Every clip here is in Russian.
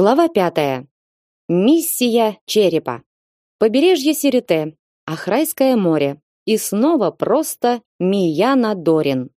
Глава пятая. Миссия черепа. Побережье Сирите, Ахрайское море. И снова просто Мияна Дорин.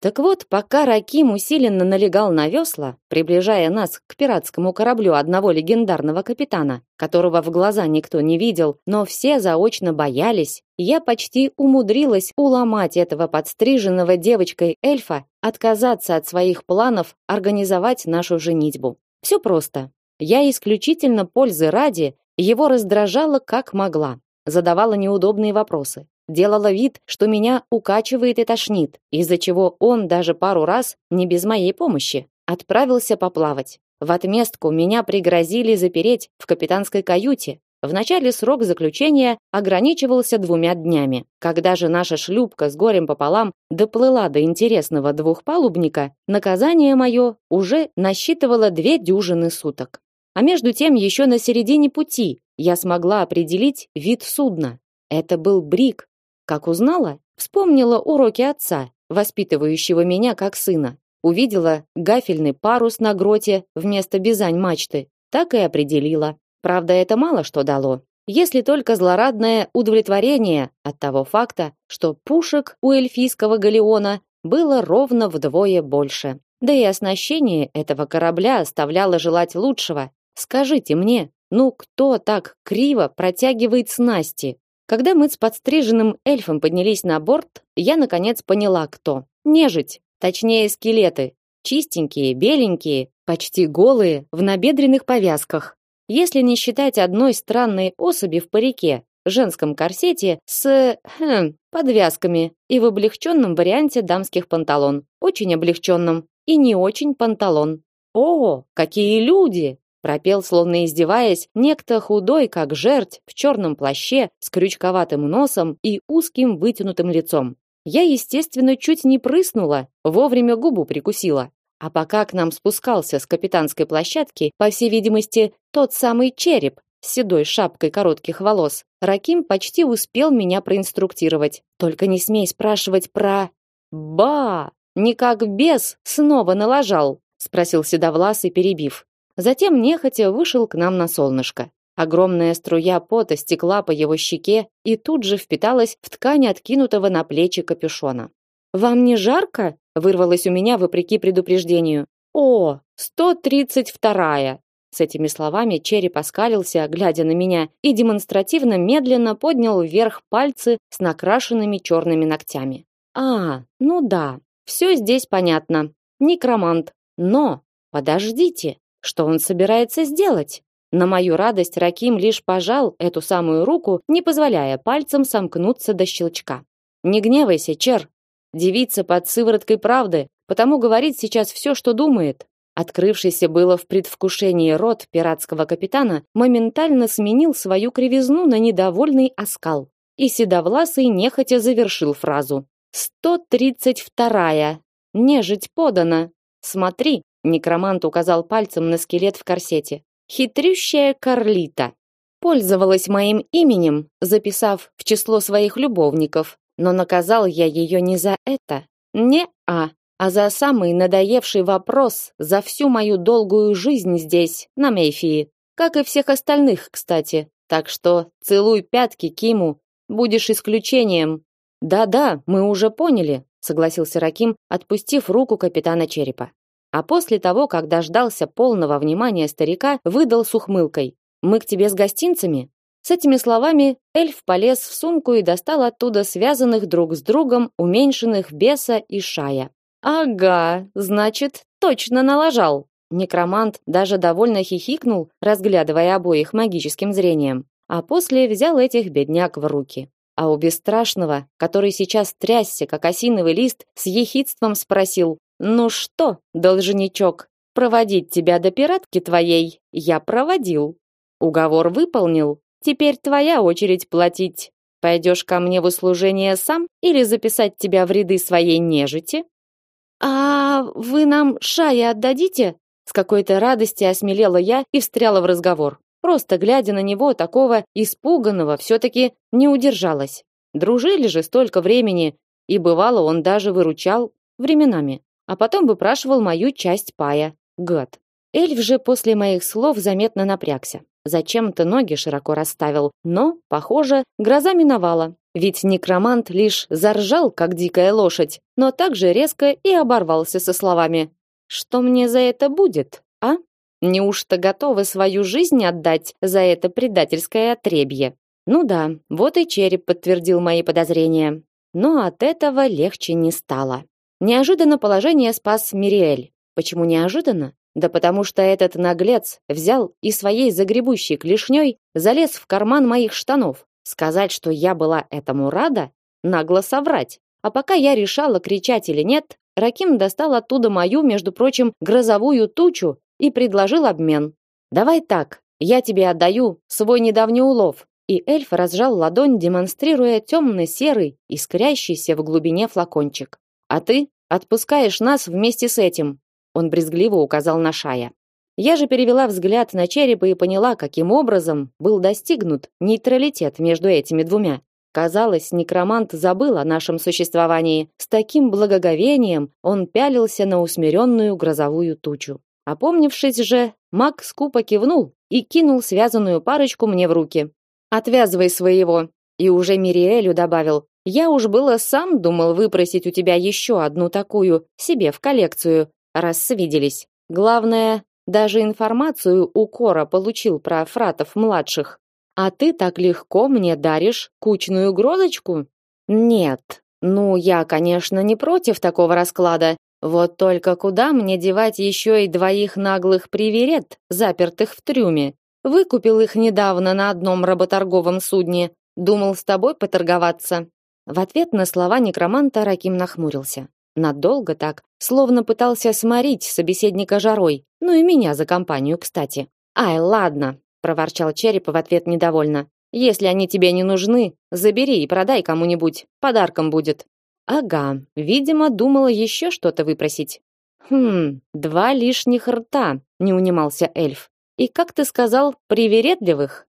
Так вот, пока Раким усиленно налегал на весла, приближая нас к пиратскому кораблю одного легендарного капитана, которого в глаза никто не видел, но все заочно боялись, я почти умудрилась уломать этого подстриженного девочкой эльфа отказаться от своих планов организовать нашу женитьбу. Все просто. Я исключительно пользы ради его раздражала как могла, задавала неудобные вопросы, делала вид, что меня укачивает и тошнит, из-за чего он даже пару раз, не без моей помощи, отправился поплавать. В отместку меня пригрозили запереть в капитанской каюте. Вначале срок заключения ограничивался двумя днями. Когда же наша шлюпка с горем пополам доплыла до интересного двухпалубника, наказание мое уже насчитывало две дюжины суток. А между тем еще на середине пути я смогла определить вид судна. Это был брик, как узнала? Вспомнила уроки отца, воспитывающего меня как сына. Увидела гафельный парус на гроте вместо бизань мачты. Так и определила. Правда, это мало что дало. Если только злорадное удовлетворение от того факта, что пушек у эльфийского галеона было ровно вдвое больше. Да и оснащение этого корабля оставляло желать лучшего. Скажите мне, ну кто так криво протягивает снасти? Когда мы с подстриженным эльфом поднялись на борт, я наконец поняла, кто. Нежить, точнее скелеты. Чистенькие, беленькие, почти голые, в набедренных повязках. Если не считать одной странной особи в парике, женском корсете с хм, подвязками и в облегченном варианте дамских панталон. Очень облегченном и не очень панталон. О, какие люди! пропел, словно издеваясь, некто худой, как жерть, в черном плаще, с крючковатым носом и узким вытянутым лицом. Я, естественно, чуть не прыснула, вовремя губу прикусила. А пока к нам спускался с капитанской площадки, по всей видимости, тот самый череп с седой шапкой коротких волос, Раким почти успел меня проинструктировать. Только не смей спрашивать про... Ба! Не как бес снова налажал, спросил седовласый, перебив. Затем нехотя вышел к нам на солнышко. Огромная струя пота стекла по его щеке и тут же впиталась в ткань откинутого на плечи капюшона. «Вам не жарко?» – вырвалось у меня вопреки предупреждению. «О, сто тридцать вторая!» С этими словами череп оскалился, глядя на меня, и демонстративно медленно поднял вверх пальцы с накрашенными черными ногтями. «А, ну да, все здесь понятно. Некромант. Но, подождите, что он собирается сделать? На мою радость Раким лишь пожал эту самую руку, не позволяя пальцам сомкнуться до щелчка. Не гневайся, Чер. Девица под сывороткой правды, потому говорит сейчас все, что думает. Открывшийся было в предвкушении рот пиратского капитана моментально сменил свою кривизну на недовольный оскал. И седовласый нехотя завершил фразу. «Сто тридцать вторая. Нежить подана. Смотри, Некромант указал пальцем на скелет в корсете. Хитрющая Карлита. Пользовалась моим именем, записав в число своих любовников, но наказал я ее не за это. Не-а, а за самый надоевший вопрос за всю мою долгую жизнь здесь, на Мейфии. Как и всех остальных, кстати. Так что целуй пятки Киму, будешь исключением. Да-да, мы уже поняли, согласился Раким, отпустив руку капитана Черепа. А после того, как дождался полного внимания старика, выдал с ухмылкой: "Мы к тебе с гостинцами". С этими словами эльф полез в сумку и достал оттуда связанных друг с другом уменьшенных беса и шая. Ага, значит, точно налажал. Некромант даже довольно хихикнул, разглядывая обоих магическим зрением, а после взял этих бедняк в руки. А у бесстрашного, который сейчас трясся, как осиновый лист, с ехидством спросил: ну что, должничок, проводить тебя до пиратки твоей я проводил. Уговор выполнил. Теперь твоя очередь платить. Пойдешь ко мне в услужение сам или записать тебя в ряды своей нежити? А вы нам шая отдадите? С какой-то радости осмелела я и встряла в разговор. Просто глядя на него, такого испуганного, все-таки не удержалась. Дружили же столько времени, и бывало он даже выручал временами а потом выпрашивал мою часть пая. Гад. Эльф же после моих слов заметно напрягся. Зачем-то ноги широко расставил, но, похоже, гроза миновала. Ведь некромант лишь заржал, как дикая лошадь, но также резко и оборвался со словами: "Что мне за это будет, а? Неужто готовы свою жизнь отдать за это предательское отребье?" Ну да, вот и череп подтвердил мои подозрения. Но от этого легче не стало. Неожиданно положение спас Мириэль. Почему неожиданно? Да потому что этот наглец взял и своей загребущей клешней залез в карман моих штанов. Сказать, что я была этому рада, нагло соврать. А пока я решала, кричать или нет, Раким достал оттуда мою, между прочим, грозовую тучу и предложил обмен. Давай так, я тебе отдаю свой недавний улов. И эльф разжал ладонь, демонстрируя темно-серый, искрящийся в глубине флакончик. А ты отпускаешь нас вместе с этим. Он брезгливо указал на Шая. Я же перевела взгляд на черепа и поняла, каким образом был достигнут нейтралитет между этими двумя. Казалось, некромант забыл о нашем существовании. С таким благоговением он пялился на усмиренную грозовую тучу. Опомнившись же, маг скупо кивнул и кинул связанную парочку мне в руки. «Отвязывай своего!» И уже Мириэлю добавил, «Я уж было сам думал выпросить у тебя еще одну такую, себе в коллекцию, раз свиделись. Главное, даже информацию у Кора получил про фратов-младших. А ты так легко мне даришь кучную грозочку? Нет. Ну, я, конечно, не против такого расклада. Вот только куда мне девать еще и двоих наглых приверет, запертых в трюме? Выкупил их недавно на одном работорговом судне. Думал с тобой поторговаться. В ответ на слова некроманта Раким нахмурился. Надолго так, словно пытался сморить собеседника жарой. Ну и меня за компанию, кстати. Ай, ладно, проворчал череп в ответ недовольно. Если они тебе не нужны, забери и продай кому-нибудь, подарком будет. Ага, видимо, думала еще что-то выпросить. Хм, два лишних рта, не унимался эльф. И как ты сказал, привередливых?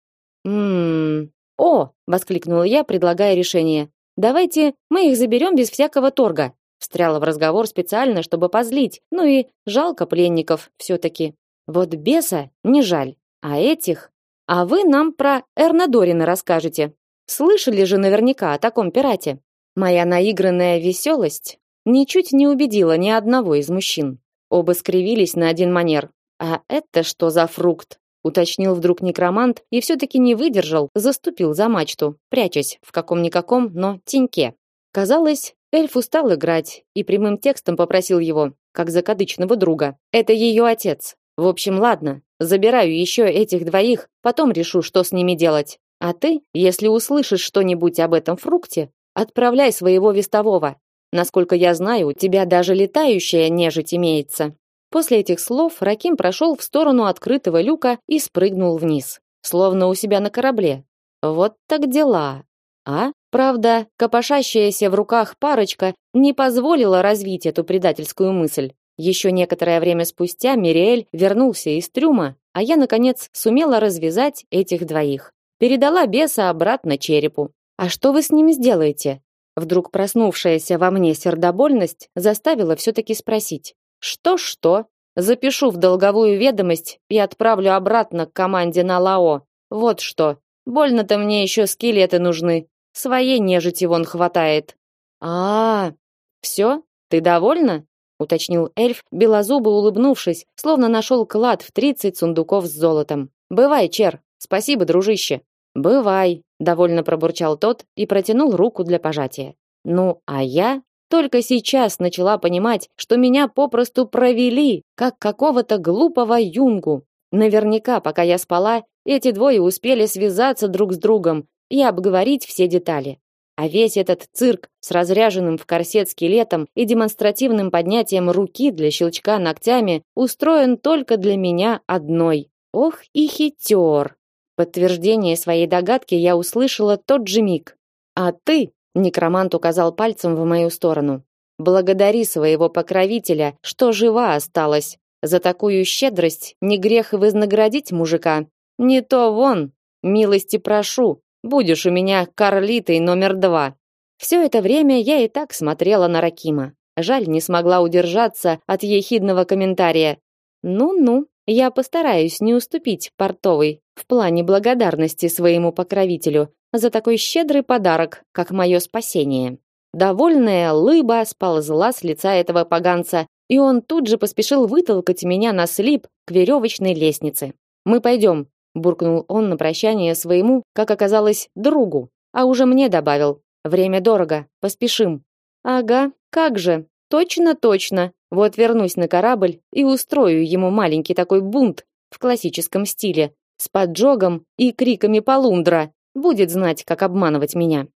Хм. О, воскликнула я, предлагая решение. Давайте мы их заберем без всякого торга. Встряла в разговор специально, чтобы позлить. Ну и жалко пленников все-таки. Вот беса не жаль. А этих... А вы нам про Эрнадорина расскажете. Слышали же наверняка о таком пирате. Моя наигранная веселость ничуть не убедила ни одного из мужчин. Оба скривились на один манер. А это что за фрукт? уточнил вдруг некромант и все таки не выдержал, заступил за мачту, прячась в каком-никаком, но теньке. Казалось, Эльф устал играть и прямым текстом попросил его, как закадычного друга. Это ее отец. В общем, ладно, забираю еще этих двоих, потом решу, что с ними делать. А ты, если услышишь что-нибудь об этом фрукте, отправляй своего вестового. Насколько я знаю, у тебя даже летающая нежить имеется. После этих слов Раким прошел в сторону открытого люка и спрыгнул вниз, словно у себя на корабле. Вот так дела. А? Правда, копошащаяся в руках парочка не позволила развить эту предательскую мысль. Еще некоторое время спустя Мириэль вернулся из трюма, а я наконец сумела развязать этих двоих. Передала беса обратно черепу. А что вы с ними сделаете? Вдруг проснувшаяся во мне сердобольность заставила все таки спросить. Что-что? Запишу в долговую ведомость и отправлю обратно к команде на Лао. Вот что. Больно-то мне еще скелеты нужны. Своей нежити вон хватает. А, -а, -а все? Ты довольна? уточнил эльф, белозубо улыбнувшись, словно нашел клад в тридцать сундуков с золотом. Бывай, чер. Спасибо, дружище. Бывай, довольно пробурчал тот и протянул руку для пожатия. Ну, а я только сейчас начала понимать, что меня попросту провели, как какого-то глупого юнгу. Наверняка, пока я спала, эти двое успели связаться друг с другом и обговорить все детали. А весь этот цирк с разряженным в корсет скелетом и демонстративным поднятием руки для щелчка ногтями устроен только для меня одной. Ох и хитер! Подтверждение своей догадки я услышала тот же миг. А ты, некромант указал пальцем в мою сторону. Благодари своего покровителя, что жива осталась. За такую щедрость не грех и вознаградить мужика. Не то вон, милости прошу, Будешь у меня карлитой номер два. Все это время я и так смотрела на Ракима. Жаль, не смогла удержаться от ехидного комментария. Ну-ну, я постараюсь не уступить портовой в плане благодарности своему покровителю за такой щедрый подарок, как мое спасение. Довольная лыба сползла с лица этого поганца, и он тут же поспешил вытолкать меня на слип к веревочной лестнице. «Мы пойдем», — буркнул он на прощание своему, как оказалось, другу, а уже мне добавил. «Время дорого, поспешим». «Ага, как же, точно-точно. Вот вернусь на корабль и устрою ему маленький такой бунт в классическом стиле, с поджогом и криками полундра. Будет знать, как обманывать меня».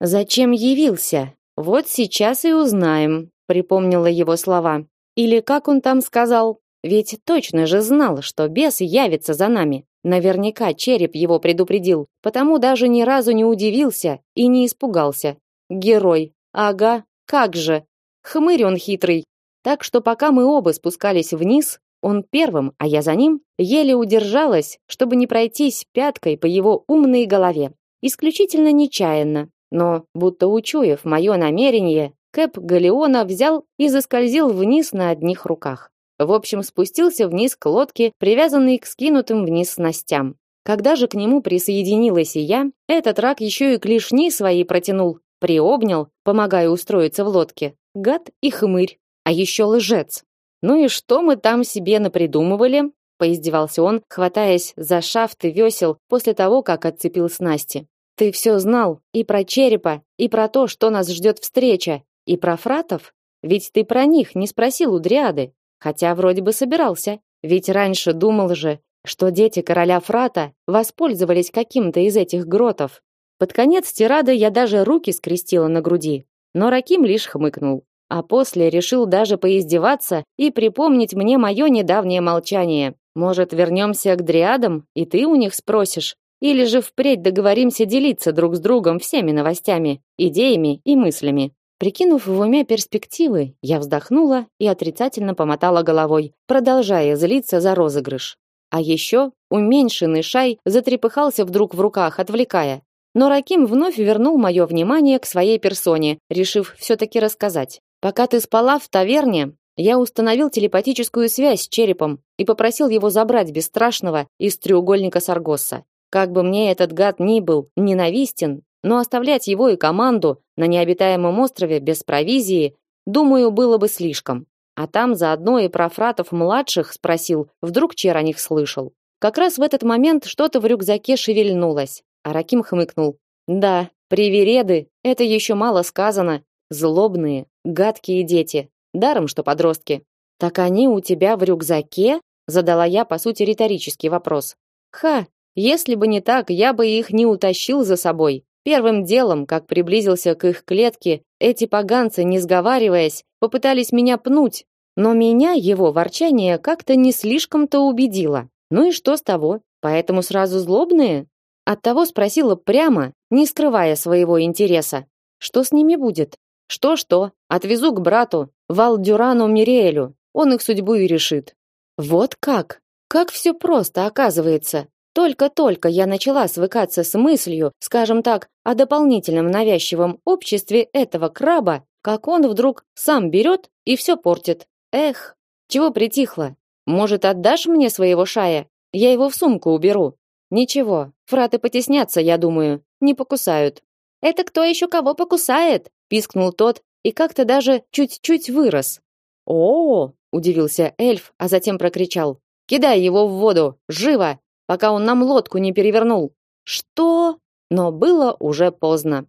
Зачем явился? Вот сейчас и узнаем, припомнила его слова. Или как он там сказал? Ведь точно же знал, что бес явится за нами. Наверняка череп его предупредил, потому даже ни разу не удивился и не испугался. Герой. Ага, как же. Хмырь он хитрый. Так что пока мы оба спускались вниз, он первым, а я за ним, еле удержалась, чтобы не пройтись пяткой по его умной голове. Исключительно нечаянно, но, будто учуяв мое намерение, Кэп Галеона взял и заскользил вниз на одних руках. В общем, спустился вниз к лодке, привязанной к скинутым вниз снастям. Когда же к нему присоединилась и я, этот рак еще и клешни свои протянул, приобнял, помогая устроиться в лодке. Гад и хмырь, а еще лжец. Ну и что мы там себе напридумывали? поиздевался он, хватаясь за шафты весел после того, как отцепил снасти. Ты все знал и про черепа, и про то, что нас ждет встреча, и про фратов. Ведь ты про них не спросил у Дриады, хотя вроде бы собирался. Ведь раньше думал же, что дети короля Фрата воспользовались каким-то из этих гротов. Под конец тирады я даже руки скрестила на груди, но Раким лишь хмыкнул, а после решил даже поиздеваться и припомнить мне мое недавнее молчание. Может, вернемся к дриадам, и ты у них спросишь, или же впредь договоримся делиться друг с другом всеми новостями, идеями и мыслями. Прикинув в уме перспективы, я вздохнула и отрицательно помотала головой, продолжая злиться за розыгрыш. А еще уменьшенный шай затрепыхался вдруг в руках, отвлекая. Но Раким вновь вернул мое внимание к своей персоне, решив все-таки рассказать. «Пока ты спала в таверне, я установил телепатическую связь с черепом и попросил его забрать бесстрашного из треугольника Саргосса. Как бы мне этот гад ни был ненавистен, но оставлять его и команду на необитаемом острове без провизии, думаю, было бы слишком. А там заодно и про фратов младших спросил, вдруг Чер о них слышал. Как раз в этот момент что-то в рюкзаке шевельнулось. А Раким хмыкнул. Да, привереды, это еще мало сказано. Злобные, гадкие дети. Даром, что подростки. Так они у тебя в рюкзаке? Задала я, по сути, риторический вопрос. Ха, если бы не так, я бы их не утащил за собой. Первым делом, как приблизился к их клетке, эти поганцы, не сговариваясь, попытались меня пнуть, но меня его ворчание как-то не слишком-то убедило. Ну и что с того? Поэтому сразу злобные? Оттого спросила прямо, не скрывая своего интереса. Что с ними будет? Что-что? Отвезу к брату, Валдюрану Мириэлю. Он их судьбу и решит. Вот как? Как все просто оказывается. Только-только я начала свыкаться с мыслью, скажем так, о дополнительном навязчивом обществе этого краба, как он вдруг сам берет и все портит. Эх, чего притихло? Может, отдашь мне своего шая? Я его в сумку уберу. Ничего, фраты потеснятся, я думаю, не покусают. Это кто еще кого покусает? пискнул тот и как-то даже чуть-чуть вырос. О, -о, -о удивился эльф, а затем прокричал: "Кидай его в воду, живо!" Пока он нам лодку не перевернул. Что? Но было уже поздно.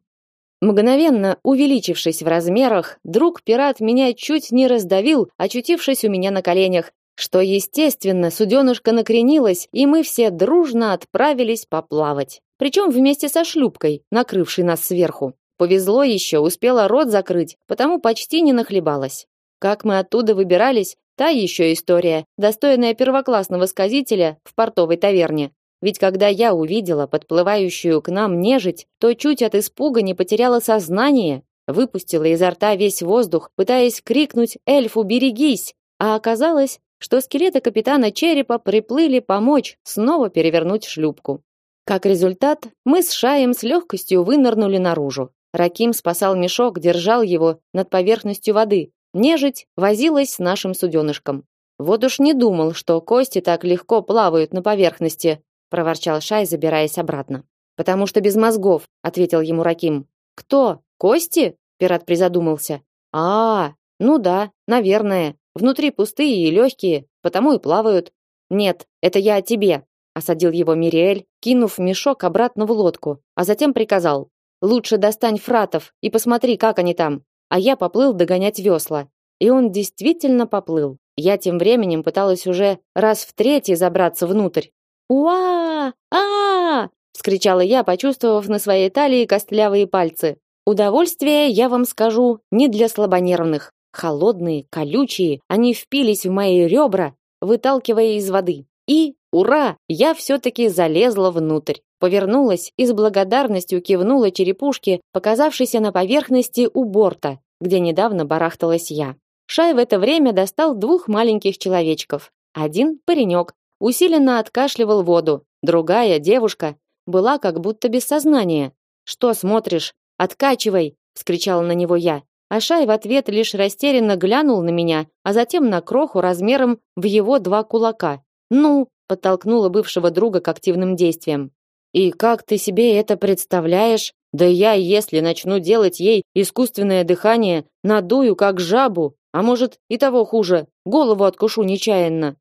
Мгновенно увеличившись в размерах, друг-пират меня чуть не раздавил, очутившись у меня на коленях, что, естественно, суденышко накренилось, и мы все дружно отправились поплавать. Причем вместе со шлюпкой, накрывшей нас сверху. Повезло еще, успела рот закрыть, потому почти не нахлебалась. Как мы оттуда выбирались, Та еще история, достойная первоклассного сказителя в портовой таверне. Ведь когда я увидела подплывающую к нам нежить, то чуть от испуга не потеряла сознание, выпустила изо рта весь воздух, пытаясь крикнуть «Эльфу, берегись!», а оказалось, что скелеты капитана Черепа приплыли помочь снова перевернуть шлюпку. Как результат, мы с Шаем с легкостью вынырнули наружу. Раким спасал мешок, держал его над поверхностью воды, Нежить возилась с нашим суденышком. Вот уж не думал, что кости так легко плавают на поверхности, проворчал Шай, забираясь обратно. Потому что без мозгов, ответил ему Раким. Кто? Кости? Пират призадумался. А, ну да, наверное. Внутри пустые и легкие, потому и плавают. Нет, это я о тебе, осадил его Мириэль, кинув мешок обратно в лодку, а затем приказал: "Лучше достань фратов и посмотри, как они там". А я поплыл догонять весла. И он действительно поплыл. Я тем временем пыталась уже раз в третий забраться внутрь. "Уа! А!" вскричала я, почувствовав на своей талии костлявые пальцы. Удовольствие, я вам скажу, не для слабонервных. Холодные, колючие, они впились в мои ребра, выталкивая из воды. И, ура, я все-таки залезла внутрь. Повернулась и с благодарностью кивнула черепушке, показавшейся на поверхности у борта, где недавно барахталась я. Шай в это время достал двух маленьких человечков. Один паренек усиленно откашливал воду, другая девушка была как будто без сознания. Что смотришь? Откачивай, вскричала на него я. А Шай в ответ лишь растерянно глянул на меня, а затем на кроху размером в его два кулака. Ну, подтолкнула бывшего друга к активным действиям. И как ты себе это представляешь? Да я, если начну делать ей искусственное дыхание, надую как жабу, а может и того хуже, голову откушу нечаянно.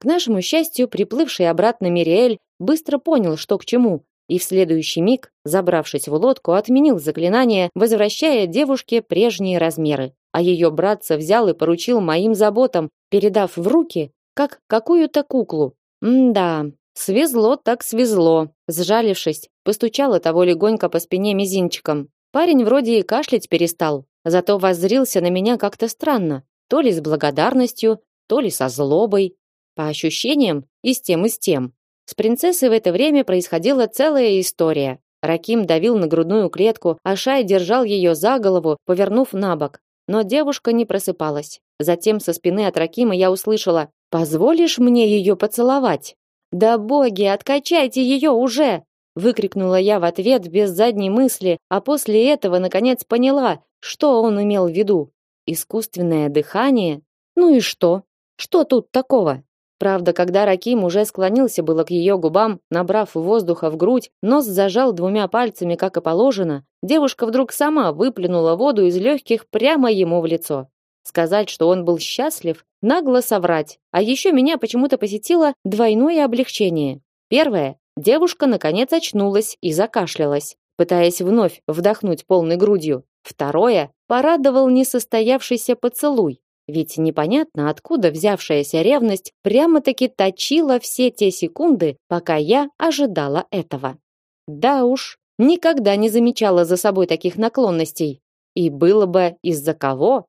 К нашему счастью, приплывший обратно Мириэль быстро понял, что к чему, и в следующий миг, забравшись в лодку, отменил заклинание, возвращая девушке прежние размеры. А ее братца взял и поручил моим заботам, передав в руки, как какую-то куклу. М-да, свезло так свезло. Сжалившись, постучала того легонько по спине мизинчиком. Парень вроде и кашлять перестал, зато воззрился на меня как-то странно, то ли с благодарностью, то ли со злобой. По ощущениям, и с тем, и с тем. С принцессой в это время происходила целая история. Раким давил на грудную клетку, а Шай держал ее за голову, повернув на бок. Но девушка не просыпалась. Затем со спины от Ракима я услышала: "Позволишь мне ее поцеловать?" "Да боги, откачайте ее уже!" выкрикнула я в ответ без задней мысли, а после этого наконец поняла, что он имел в виду. Искусственное дыхание? Ну и что? Что тут такого? Правда, когда Раким уже склонился было к ее губам, набрав воздуха в грудь, нос зажал двумя пальцами, как и положено, девушка вдруг сама выплюнула воду из легких прямо ему в лицо. Сказать, что он был счастлив, нагло соврать. А еще меня почему-то посетило двойное облегчение. Первое. Девушка наконец очнулась и закашлялась, пытаясь вновь вдохнуть полной грудью. Второе. Порадовал несостоявшийся поцелуй, ведь непонятно, откуда взявшаяся ревность прямо-таки точила все те секунды, пока я ожидала этого. Да уж, никогда не замечала за собой таких наклонностей. И было бы из-за кого,